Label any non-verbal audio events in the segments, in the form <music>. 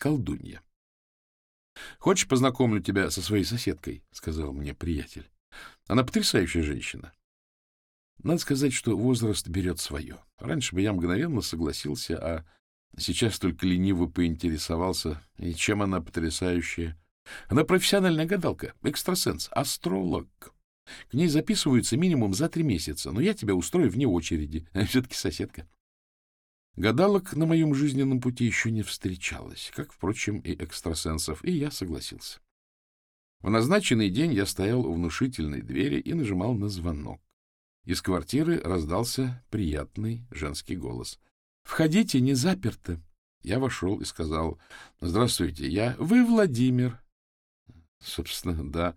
колдунья. — Хочешь, познакомлю тебя со своей соседкой? — сказал мне приятель. — Она потрясающая женщина. Надо сказать, что возраст берет свое. Раньше бы я мгновенно согласился, а сейчас только лениво поинтересовался, и чем она потрясающая. Она профессиональная гадалка, экстрасенс, астролог. К ней записываются минимум за три месяца, но я тебя устрою вне очереди. <laughs> Все-таки соседка. Гадалок на моем жизненном пути еще не встречалось, как, впрочем, и экстрасенсов, и я согласился. В назначенный день я стоял у внушительной двери и нажимал на звонок. Из квартиры раздался приятный женский голос. — Входите, не заперто. Я вошел и сказал, — Здравствуйте, я... Вы Владимир. Собственно, да.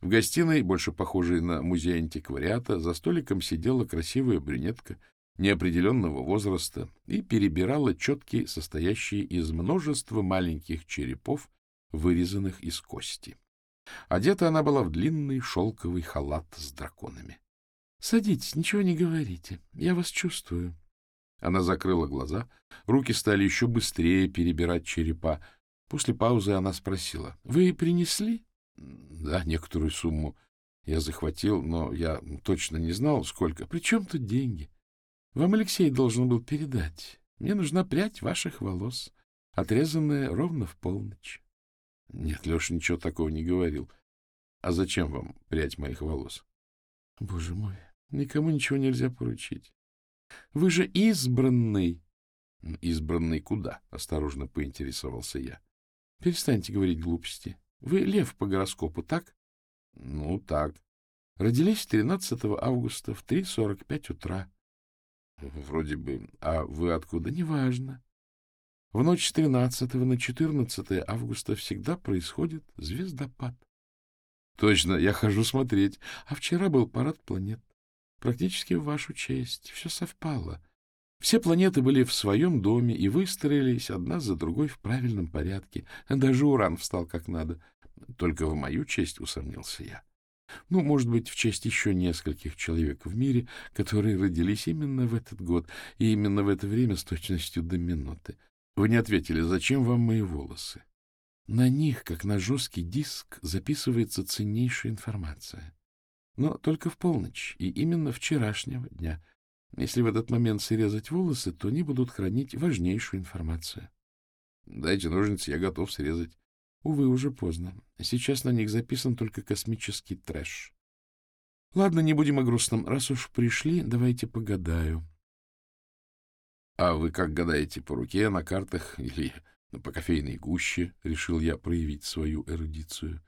В гостиной, больше похожей на музей антиквариата, за столиком сидела красивая брюнетка неопределенного возраста и перебирала четки, состоящие из множества маленьких черепов, вырезанных из кости. Одета она была в длинный шелковый халат с драконами. — Садитесь, ничего не говорите. Я вас чувствую. Она закрыла глаза, руки стали еще быстрее перебирать черепа. После паузы она спросила. — Вы принесли? — Да, некоторую сумму я захватил, но я точно не знал, сколько. — При чем тут деньги? Вам Алексей должен был передать. Мне нужна прядь ваших волос, отрезанная ровно в полночь. Нет, Леша ничего такого не говорил. А зачем вам прядь моих волос? Боже мой, никому ничего нельзя поручить. Вы же избранный. Избранный куда? Осторожно поинтересовался я. Перестаньте говорить глупости. Вы лев по гороскопу, так? Ну, так. Родились 13 августа в 3.45 утра. Вроде бы. А вы откуда? Неважно. В ночь с 13 на 14 августа всегда происходит звездопад. Точно, я хожу смотреть. А вчера был парад планет. Практически в вашу честь. Все совпало. Все планеты были в своем доме и выстроились одна за другой в правильном порядке. Даже Уран встал как надо. Только в мою честь усомнился я. Ну, может быть, в честь еще нескольких человек в мире, которые родились именно в этот год и именно в это время с точностью до минуты. Вы не ответили, зачем вам мои волосы? На них, как на жесткий диск, записывается ценнейшая информация. Но только в полночь, и именно вчерашнего дня. Если в этот момент срезать волосы, то они будут хранить важнейшую информацию. Дайте ножницы, я готов срезать. Увы, уже поздно. Сейчас на них записан только космический трэш. Ладно, не будем о грустном. Раз уж пришли, давайте погадаю. А вы как гадаете, по руке, на картах или по кофейной гуще? Решил я проявить свою эрудицию.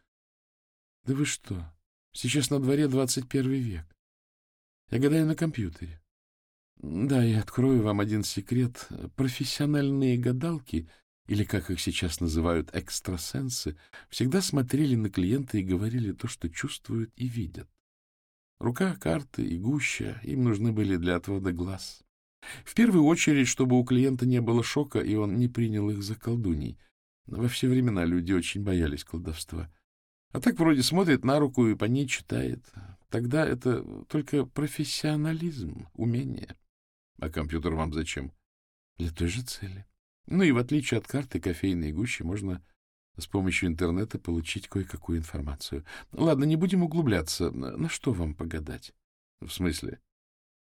Да вы что? Сейчас на дворе двадцать первый век. Я гадаю на компьютере. Да, я открою вам один секрет. Профессиональные гадалки — или, как их сейчас называют, экстрасенсы, всегда смотрели на клиента и говорили то, что чувствуют и видят. Рука, карты и гуща им нужны были для отвода глаз. В первую очередь, чтобы у клиента не было шока, и он не принял их за колдуней. Во все времена люди очень боялись колдовства. А так вроде смотрит на руку и по ней читает. Тогда это только профессионализм, умение. А компьютер вам зачем? Для той же цели. Ну и в отличие от карты кофейной гущи можно с помощью интернета получить кое-какую информацию. Ладно, не будем углубляться. На что вам погадать? В смысле?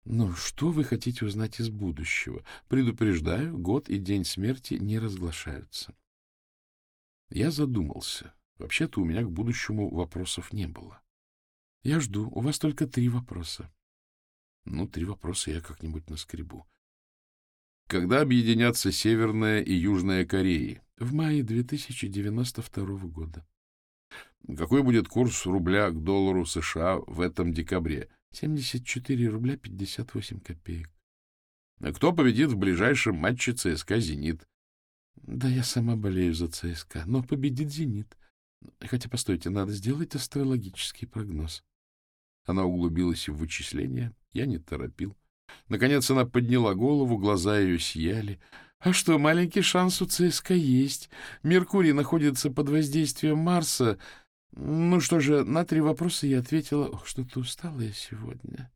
Ну, что вы хотите узнать из будущего? Предупреждаю, год и день смерти не разглашаются. Я задумался. Вообще-то у меня к будущему вопросов не было. Я жду. У вас только три вопроса. Ну, три вопроса я как-нибудь наскребу. Когда объединятся Северная и Южная Кореи? В мае 2092 года. Какой будет курс рубля к доллару США в этом декабре? 74 рубля 58 копеек. Кто победит в ближайшем матче ЦСКА «Зенит»? Да я сама болею за ЦСКА, но победит «Зенит». Хотя, постойте, надо сделать астрологический прогноз. Она углубилась в вычисления, я не торопил. Наконец она подняла голову, глаза ее сияли. А что, маленький шанс у ЦСКА есть. Меркурий находится под воздействием Марса. Ну что же, на три вопроса я ответила. Ох, что-то устала я сегодня.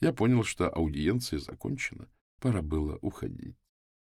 Я понял, что аудиенция закончена. Пора было уходить.